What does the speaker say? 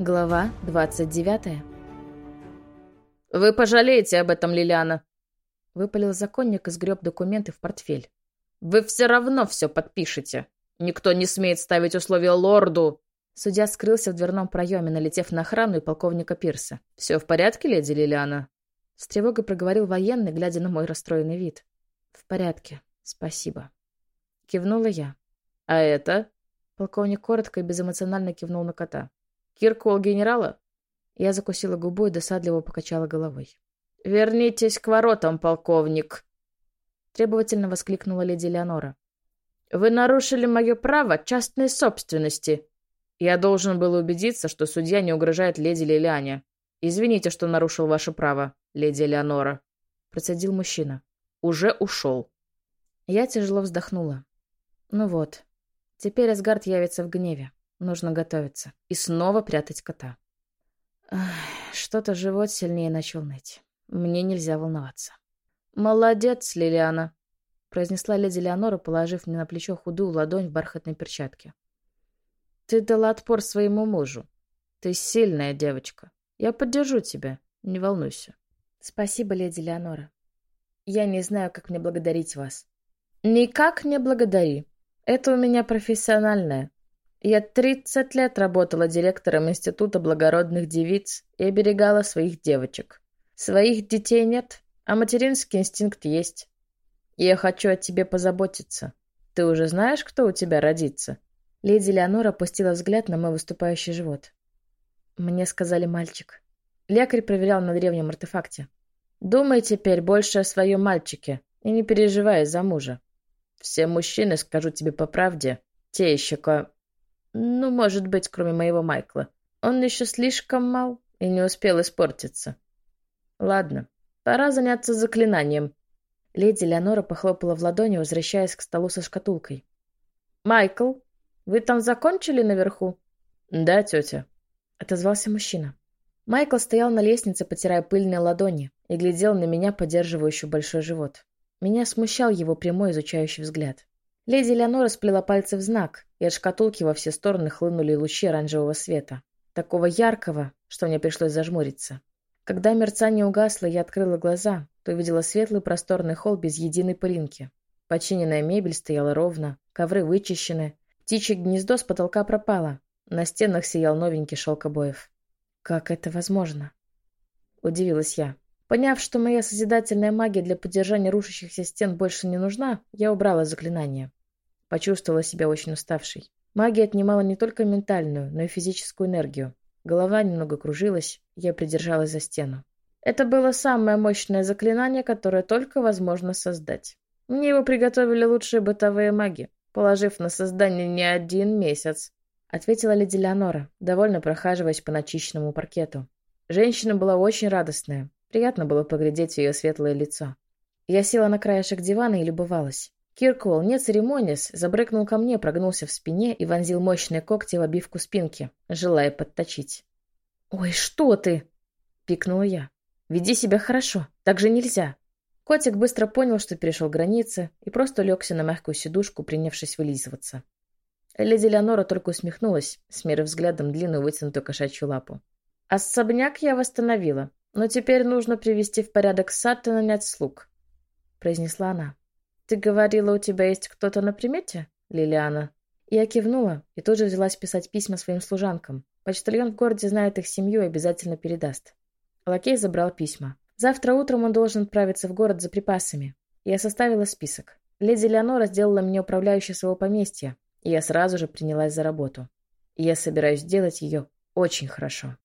Глава 29 «Вы пожалеете об этом, Лилиана!» Выпалил законник и сгреб документы в портфель. «Вы все равно все подпишете. Никто не смеет ставить условия лорду!» Судья скрылся в дверном проеме, налетев на охрану и полковника Пирса. «Все в порядке, леди Лилиана?» С тревогой проговорил военный, глядя на мой расстроенный вид. «В порядке. Спасибо». Кивнула я. «А это?» Полковник коротко и безэмоционально кивнул на кота. «Киркол генерала?» Я закусила губу и досадливо покачала головой. «Вернитесь к воротам, полковник!» Требовательно воскликнула леди Леонора. «Вы нарушили мое право частной собственности. Я должен был убедиться, что судья не угрожает леди Лилиане. Извините, что нарушил ваше право, леди Леонора», — процедил мужчина. «Уже ушел». Я тяжело вздохнула. «Ну вот, теперь Асгард явится в гневе. Нужно готовиться. И снова прятать кота». Что-то живот сильнее начал ныть. Мне нельзя волноваться. «Молодец, Лилиана», — произнесла леди Леонора, положив мне на плечо худую ладонь в бархатной перчатке. «Ты дала отпор своему мужу. Ты сильная девочка. Я поддержу тебя. Не волнуйся». «Спасибо, леди Леонора. Я не знаю, как мне благодарить вас». «Никак не благодари. Это у меня профессиональное. Я 30 лет работала директором Института благородных девиц и оберегала своих девочек. Своих детей нет, а материнский инстинкт есть. Я хочу о тебе позаботиться. Ты уже знаешь, кто у тебя родится?» Леди Леонор опустила взгляд на мой выступающий живот. Мне сказали мальчик. Лекарь проверял на древнем артефакте. «Думай теперь больше о своем мальчике и не переживай за мужа. Все мужчины, скажу тебе по правде, те еще ко... Ну, может быть, кроме моего Майкла. Он еще слишком мал и не успел испортиться. Ладно, пора заняться заклинанием. Леди Леонора похлопала в ладони, возвращаясь к столу со шкатулкой. «Майкл, вы там закончили наверху?» «Да, тетя», — отозвался мужчина. Майкл стоял на лестнице, потирая пыльные ладони, и глядел на меня, поддерживающую большой живот. Меня смущал его прямой изучающий взгляд. Леди Леонора сплела пальцы в знак, и от шкатулки во все стороны хлынули лучи оранжевого света. Такого яркого, что мне пришлось зажмуриться. Когда мерцание угасло, я открыла глаза, то увидела светлый просторный холл без единой пылинки. Починенная мебель стояла ровно, ковры вычищены, птичье гнездо с потолка пропало, на стенах сиял новенький шелк обоев. «Как это возможно?» — удивилась я. Поняв, что моя созидательная магия для поддержания рушащихся стен больше не нужна, я убрала заклинание. Почувствовала себя очень уставшей. Магия отнимала не только ментальную, но и физическую энергию. Голова немного кружилась, я придержалась за стену. Это было самое мощное заклинание, которое только возможно создать. Мне его приготовили лучшие бытовые маги, положив на создание не один месяц, ответила леди Леонора, довольно прохаживаясь по начищенному паркету. Женщина была очень радостная. Приятно было поглядеть ее светлое лицо. Я села на краешек дивана и любовалась. Киркуэлл, не церемонясь, забрыкнул ко мне, прогнулся в спине и вонзил мощные когти в обивку спинки, желая подточить. «Ой, что ты!» — пикнула я. «Веди себя хорошо, так же нельзя!» Котик быстро понял, что перешел границы, и просто легся на мягкую сидушку, принявшись вылизываться. Леди Леонора только усмехнулась, смерив взглядом длинную вытянутую кошачью лапу. «Особняк я восстановила, но теперь нужно привести в порядок сад и нанять слуг», — произнесла она. «Ты говорила, у тебя есть кто-то на примете, Лилиана?» Я кивнула и тут же взялась писать письма своим служанкам. Почтальон в городе знает их семью и обязательно передаст. Лакей забрал письма. Завтра утром он должен отправиться в город за припасами. Я составила список. Леди Леонора сделала мне управляющей своего поместья, и я сразу же принялась за работу. И я собираюсь делать ее очень хорошо.